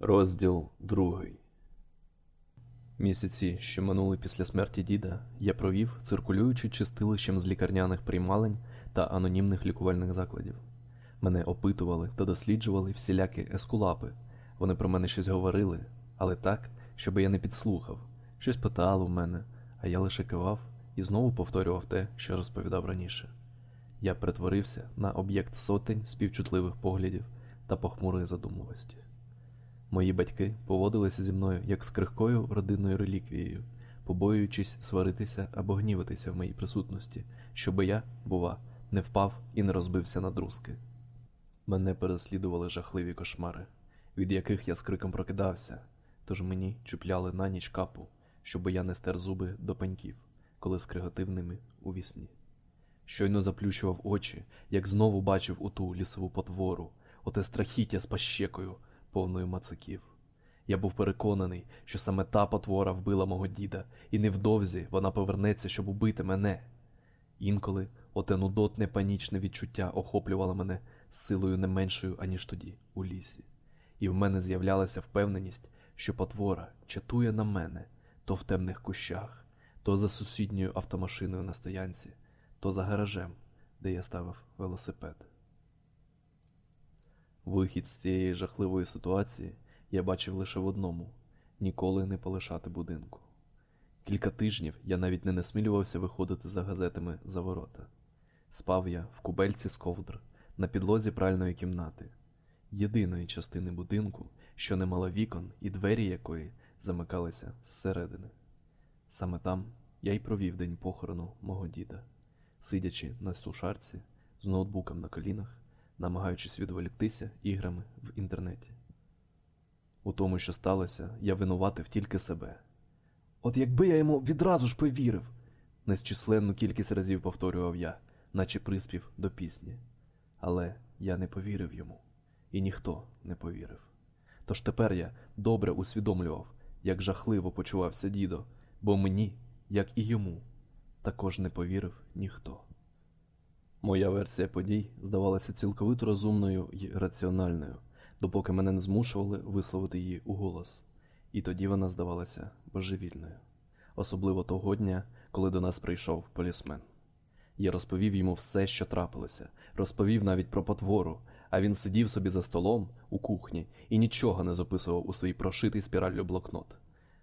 Розділ другий. Місяці, що минули після смерті діда, я провів, циркулюючи чистилищем з лікарняних приймалень та анонімних лікувальних закладів. Мене опитували та досліджували всілякі ескулапи. Вони про мене щось говорили, але так, щоб я не підслухав, щось питали в мене, а я лише кивав і знову повторював те, що розповідав раніше. Я перетворився на об'єкт сотень співчутливих поглядів та похмурої задумливості. Мої батьки поводилися зі мною як з крихкою родинною реліквією, побоюючись сваритися або гніватися в моїй присутності, щоби я, бува, не впав і не розбився на друзки. Мене переслідували жахливі кошмари, від яких я з криком прокидався, тож мені чіпляли на ніч капу, щоби я не стер зуби до пеньків, коли скриготив ними у вісні. Щойно заплющував очі, як знову бачив оту лісову потвору, оте страхіття з пащекою, повною мацаків. Я був переконаний, що саме та потвора вбила мого діда, і невдовзі вона повернеться, щоб убити мене. Інколи оте нудотне панічне відчуття охоплювало мене силою не меншою, аніж тоді, у лісі, і в мене з'являлася впевненість, що потвора чатує на мене то в темних кущах, то за сусідньою автомашиною на стоянці, то за гаражем, де я ставив велосипед. Вихід з цієї жахливої ситуації я бачив лише в одному ніколи не полишати будинку. Кілька тижнів я навіть не насмілювався виходити за газетами за ворота. Спав я в кубельці з ковдр на підлозі пральної кімнати, єдиної частини будинку, що не мала вікон і двері якої замикалися зсередини. Саме там я й провів день похорону мого діда, сидячи на стушарці з ноутбуком на колінах намагаючись відволіктися іграми в інтернеті. У тому, що сталося, я винуватив тільки себе. От якби я йому відразу ж повірив, незчисленну кількість разів повторював я, наче приспів до пісні. Але я не повірив йому, і ніхто не повірив. Тож тепер я добре усвідомлював, як жахливо почувався дідо, бо мені, як і йому, також не повірив ніхто. Моя версія подій здавалася цілковито розумною і раціональною, допоки мене не змушували висловити її у голос, і тоді вона здавалася божевільною, особливо того дня, коли до нас прийшов полісмен. Я розповів йому все, що трапилося, розповів навіть про потвору, а він сидів собі за столом у кухні і нічого не записував у свій прошитий спіраллю блокнот.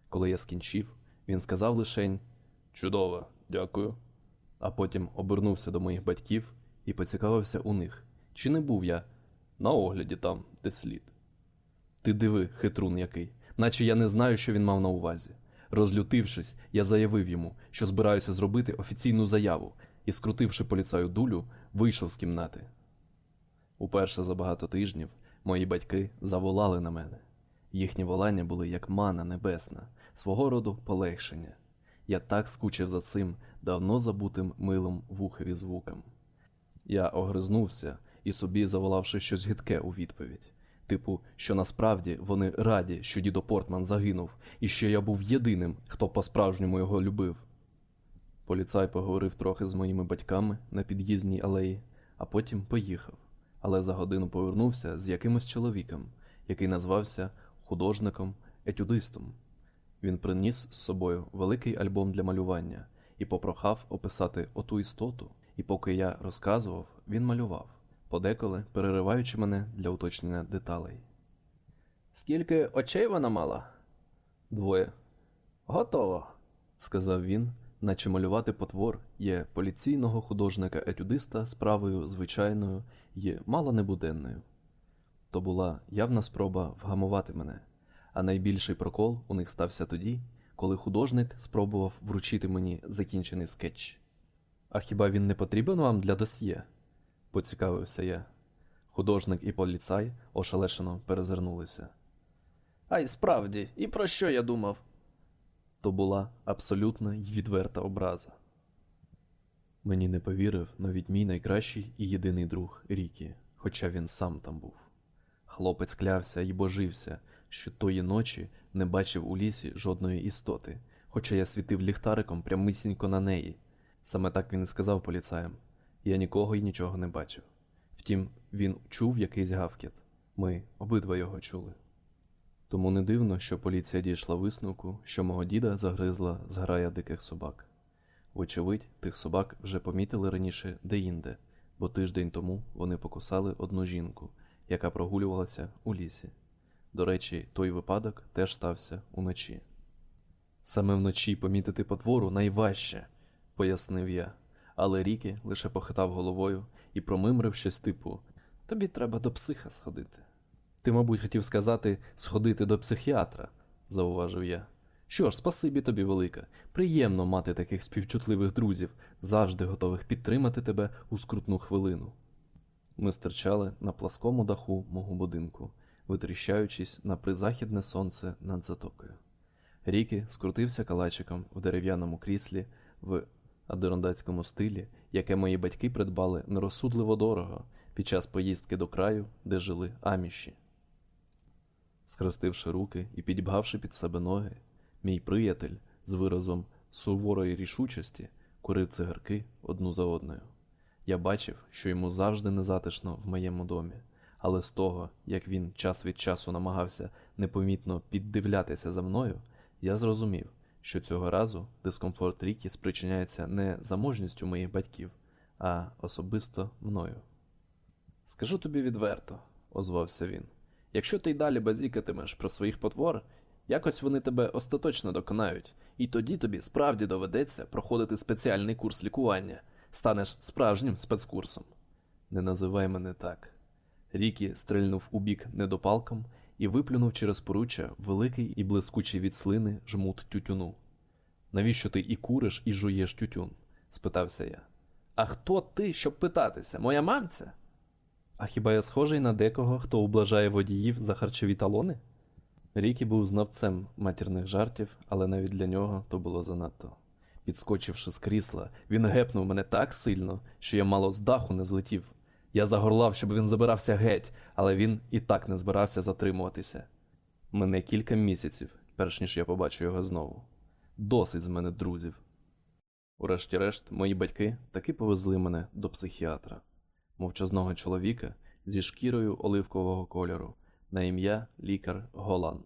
Коли я скінчив, він сказав лишень Чудово, дякую а потім обернувся до моїх батьків і поцікавився у них, чи не був я на огляді там, де слід. Ти диви, хитрун який, наче я не знаю, що він мав на увазі. Розлютившись, я заявив йому, що збираюся зробити офіційну заяву і, скрутивши поліцаю дулю, вийшов з кімнати. Уперше за багато тижнів мої батьки заволали на мене. Їхні волання були як мана небесна, свого роду полегшення. Я так скучив за цим давно забутим милим вухові звуком. Я огризнувся і собі заволавши щось гидке у відповідь, типу, що насправді вони раді, що дідо Портман загинув, і що я був єдиним, хто по-справжньому його любив. Поліцай поговорив трохи з моїми батьками на під'їзній алеї, а потім поїхав, але за годину повернувся з якимось чоловіком, який назвався художником-етюдистом. Він приніс з собою великий альбом для малювання і попрохав описати оту істоту, і поки я розказував, він малював, подеколи перериваючи мене для уточнення деталей. Скільки очей вона мала? Двоє. Готово, сказав він, наче малювати потвор є поліційного художника-етюдиста справою звичайною і мало небуденною. То була явна спроба вгамувати мене а найбільший прокол у них стався тоді, коли художник спробував вручити мені закінчений скетч. А хіба він не потрібен вам для досьє? поцікавився я. Художник і поліцай ошелешено перезирнулися. А й справді, і про що я думав? То була абсолютна й відверта образа. Мені не повірив навіть мій найкращий і єдиний друг Рікі, хоча він сам там був. Хлопець клявся і божився, що тої ночі не бачив у лісі жодної істоти, хоча я світив ліхтариком прямисінько на неї. Саме так він і сказав поліцаям. Я нікого і нічого не бачив. Втім, він чув якийсь гавкіт. Ми обидва його чули. Тому не дивно, що поліція дійшла висновку, що мого діда загризла зграя диких собак. Вочевидь, тих собак вже помітили раніше деінде, бо тиждень тому вони покусали одну жінку, яка прогулювалася у лісі. До речі, той випадок теж стався уночі. Саме вночі помітити потвору найважче, пояснив я, але Рікі лише похитав головою і промимрив щось типу Тобі треба до психа сходити. Ти, мабуть, хотів сказати сходити до психіатра, зауважив я. Що ж, спасибі тобі велике. Приємно мати таких співчутливих друзів, завжди готових підтримати тебе у скрутну хвилину. Ми стирчали на пласкому даху мого будинку, витріщаючись на призахідне сонце над затокою. Рікі скрутився калачиком в дерев'яному кріслі в адерондацькому стилі, яке мої батьки придбали нерозсудливо дорого під час поїздки до краю, де жили аміші. Схрестивши руки і підібгавши під себе ноги, мій приятель з виразом суворої рішучості курив цигарки одну за одною. Я бачив, що йому завжди незатишно в моєму домі, але з того, як він час від часу намагався непомітно піддивлятися за мною, я зрозумів, що цього разу дискомфорт Рікі спричиняється не заможністю моїх батьків, а особисто мною. Скажу тобі відверто, озвався він. Якщо ти й далі базікатимеш про своїх потвор, якось вони тебе остаточно доконають, і тоді тобі справді доведеться проходити спеціальний курс лікування, станеш справжнім спецкурсом. Не називай мене так. Рікі стрельнув у бік недопалком і виплюнув через поруччя великий і блискучий від слини жмут тютюну. Навіщо ти і куриш, і жуєш тютюн? спитався я. А хто ти, щоб питатися? Моя мамця? А хіба я схожий на декого, хто ублажає водіїв за харчові талони? Рікі був знавцем матірних жартів, але навіть для нього то було занадто. Підскочивши з крісла, він гепнув мене так сильно, що я мало з даху не злетів. Я загорлав, щоб він забирався геть, але він і так не збирався затримуватися. Мене кілька місяців, перш ніж я побачу його знову. Досить з мене друзів. Урешті-решт, мої батьки таки повезли мене до психіатра, мовчазного чоловіка зі шкірою оливкового кольору, на ім'я лікар Голан.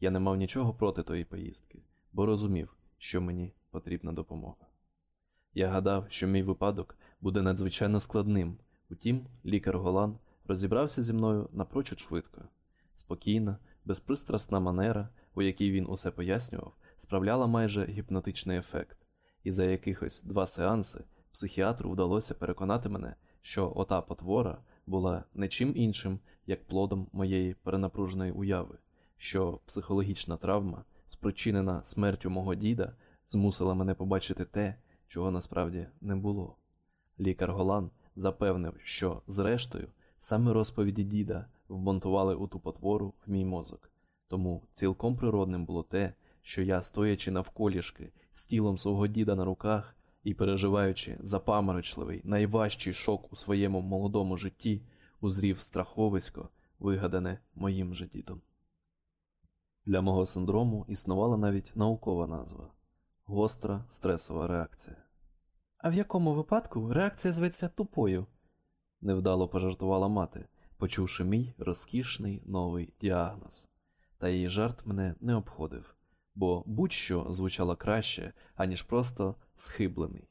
Я не мав нічого проти тої поїздки, бо розумів, що мені потрібна допомога. Я гадав, що мій випадок буде надзвичайно складним, утім, лікар Голан розібрався зі мною напрочуд швидко. Спокійна, безпристрасна манера, у якій він усе пояснював, справляла майже гіпнотичний ефект, і за якихось два сеанси психіатру вдалося переконати мене, що ота потвора була не чим іншим, як плодом моєї перенапруженої уяви, що психологічна травма, спричинена смертю мого діда, змусила мене побачити те, чого насправді не було. Лікар Голан запевнив, що, зрештою, саме розповіді діда вмонтували у ту потвору в мій мозок, тому цілком природним було те, що я, стоячи навколішки з тілом свого діда на руках і переживаючи запаморочливий, найважчий шок у своєму молодому житті, узрів страховисько, вигадане моїм же дідом. Для мого синдрому існувала навіть наукова назва гостра стресова реакція. А в якому випадку реакція зветься тупою? невдало пожартувала мати, почувши мій розкішний новий діагноз. Та її жарт мене не обходив, бо будь-що звучало краще, аніж просто схиблений.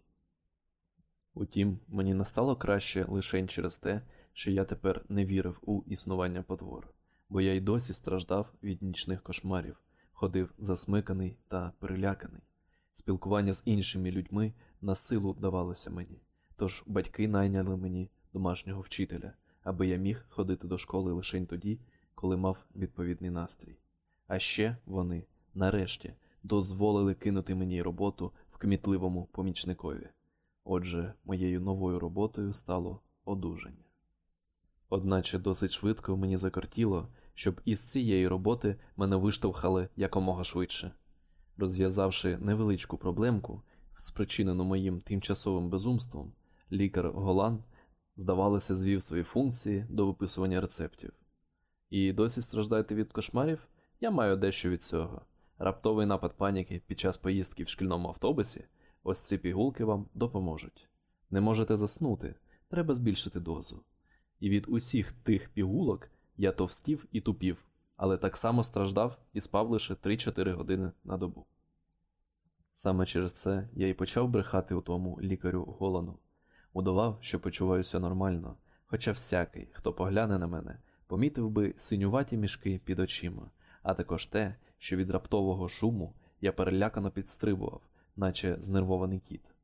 Утім, мені не стало краще лише через те, що я тепер не вірив у існування потвор, бо я й досі страждав від нічних кошмарів, ходив засмиканий та переляканий. Спілкування з іншими людьми на силу вдавалося мені, тож батьки найняли мені домашнього вчителя, аби я міг ходити до школи лише тоді, коли мав відповідний настрій. А ще вони, нарешті, дозволили кинути мені роботу в кмітливому помічникові. Отже, моєю новою роботою стало одужання. Одначе досить швидко мені закортіло, щоб із цієї роботи мене виштовхали якомога швидше. Розв'язавши невеличку проблемку, спричинену моїм тимчасовим безумством, лікар Голан, здавалося, звів свої функції до виписування рецептів. І досі страждаєте від кошмарів? Я маю дещо від цього. Раптовий напад паніки під час поїздки в шкільному автобусі, ось ці пігулки вам допоможуть. Не можете заснути, треба збільшити дозу. І від усіх тих пігулок я товстів і тупів, але так само страждав і спав лише 3-4 години на добу. Саме через це я й почав брехати у тому лікарю Голану, удавав, що почуваюся нормально, хоча всякий, хто погляне на мене, помітив би синюваті мішки під очима, а також те, що від раптового шуму я перелякано підстрибував, наче знервований кіт.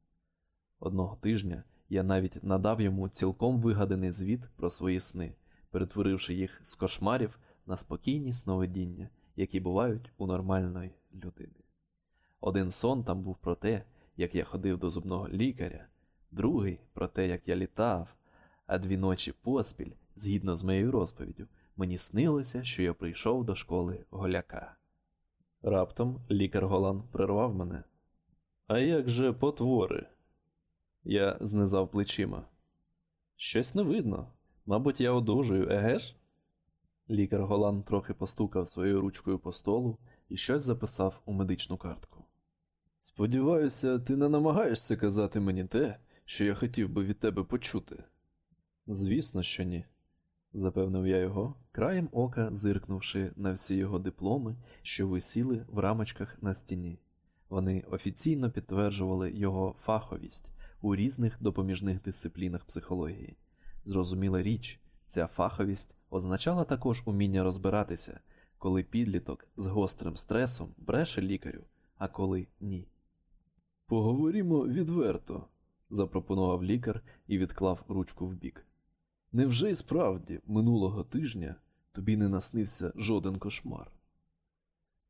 Одного тижня я навіть надав йому цілком вигаданий звіт про свої сни, перетворивши їх з кошмарів на спокійні сновидіння, які бувають у нормальної людини. Один сон там був про те, як я ходив до зубного лікаря, другий про те, як я літав, а дві ночі поспіль, згідно з моєю розповіддю, мені снилося, що я прийшов до школи голяка. Раптом лікар Голан прервав мене. А як же потвори? Я знизав плечима. Щось не видно. Мабуть, я одужую, еге ж? Лікар Голан трохи постукав своєю ручкою по столу і щось записав у медичну картку. Сподіваюся, ти не намагаєшся казати мені те, що я хотів би від тебе почути. Звісно, що ні, запевнив я його, краєм ока зиркнувши на всі його дипломи, що висіли в рамочках на стіні. Вони офіційно підтверджували його фаховість у різних допоміжних дисциплінах психології. Зрозуміла річ, ця фаховість означала також уміння розбиратися, коли підліток з гострим стресом бреше лікарю, а коли ні. Поговоримо відверто, запропонував лікар і відклав ручку вбік. Невже й справді минулого тижня тобі не наснився жоден кошмар?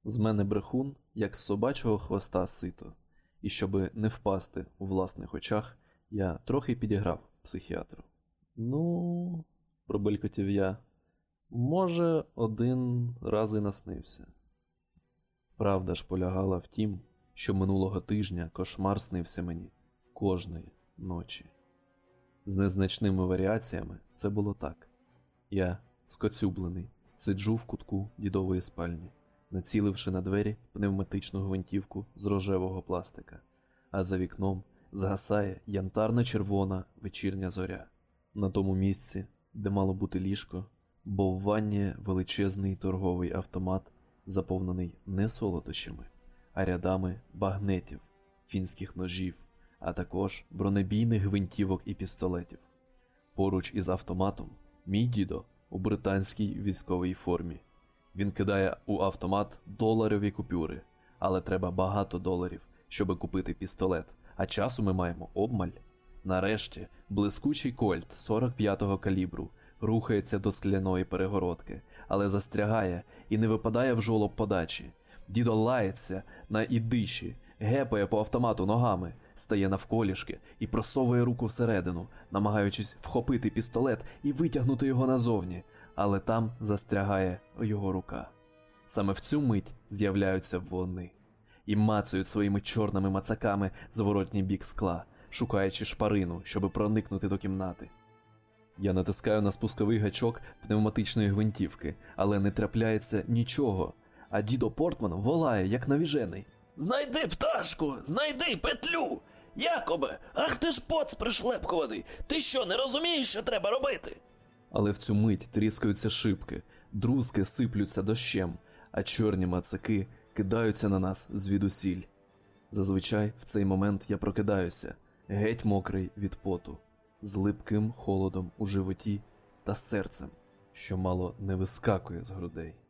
З мене брехун, як з собачого хвоста сито, і щоби не впасти у власних очах, я трохи підіграв психіатру. Ну, пробелькотів я, може, один раз і наснився. Правда ж полягала в тім, що минулого тижня кошмар снився мені кожної ночі. З незначними варіаціями це було так. Я, скоцюблений, сиджу в кутку дідової спальні, націливши на двері пневматичну гвинтівку з рожевого пластика, а за вікном згасає янтарно-червона вечірня зоря. На тому місці, де мало бути ліжко, боввання величезний торговий автомат, заповнений не солодощами, рядами багнетів, фінських ножів, а також бронебійних гвинтівок і пістолетів. Поруч із автоматом мій дідо у британській військовій формі. Він кидає у автомат доларові купюри, але треба багато доларів, щоб купити пістолет, а часу ми маємо обмаль. Нарешті блискучий кольт 45-го калібру рухається до скляної перегородки, але застрягає і не випадає в жолоб подачі. Дідо лається на ідиші, гепає по автомату ногами, стає навколішки і просовує руку всередину, намагаючись вхопити пістолет і витягнути його назовні, але там застрягає його рука. Саме в цю мить з'являються вони і мацають своїми чорними мацаками зворотній бік скла, шукаючи шпарину, щоби проникнути до кімнати. Я натискаю на спусковий гачок пневматичної гвинтівки, але не трапляється нічого, а дідо Портман волає, як навіжений. Знайди пташку, знайди петлю. Якобе, ах ти ж поц пришлепкуваний. Ти що, не розумієш, що треба робити? Але в цю мить тріскаються шибки, друзки сиплються дощем, а чорні мацаки кидаються на нас звідусіль. Зазвичай в цей момент я прокидаюся, геть мокрий від поту, з липким холодом у животі та серцем, що мало не вискакує з грудей.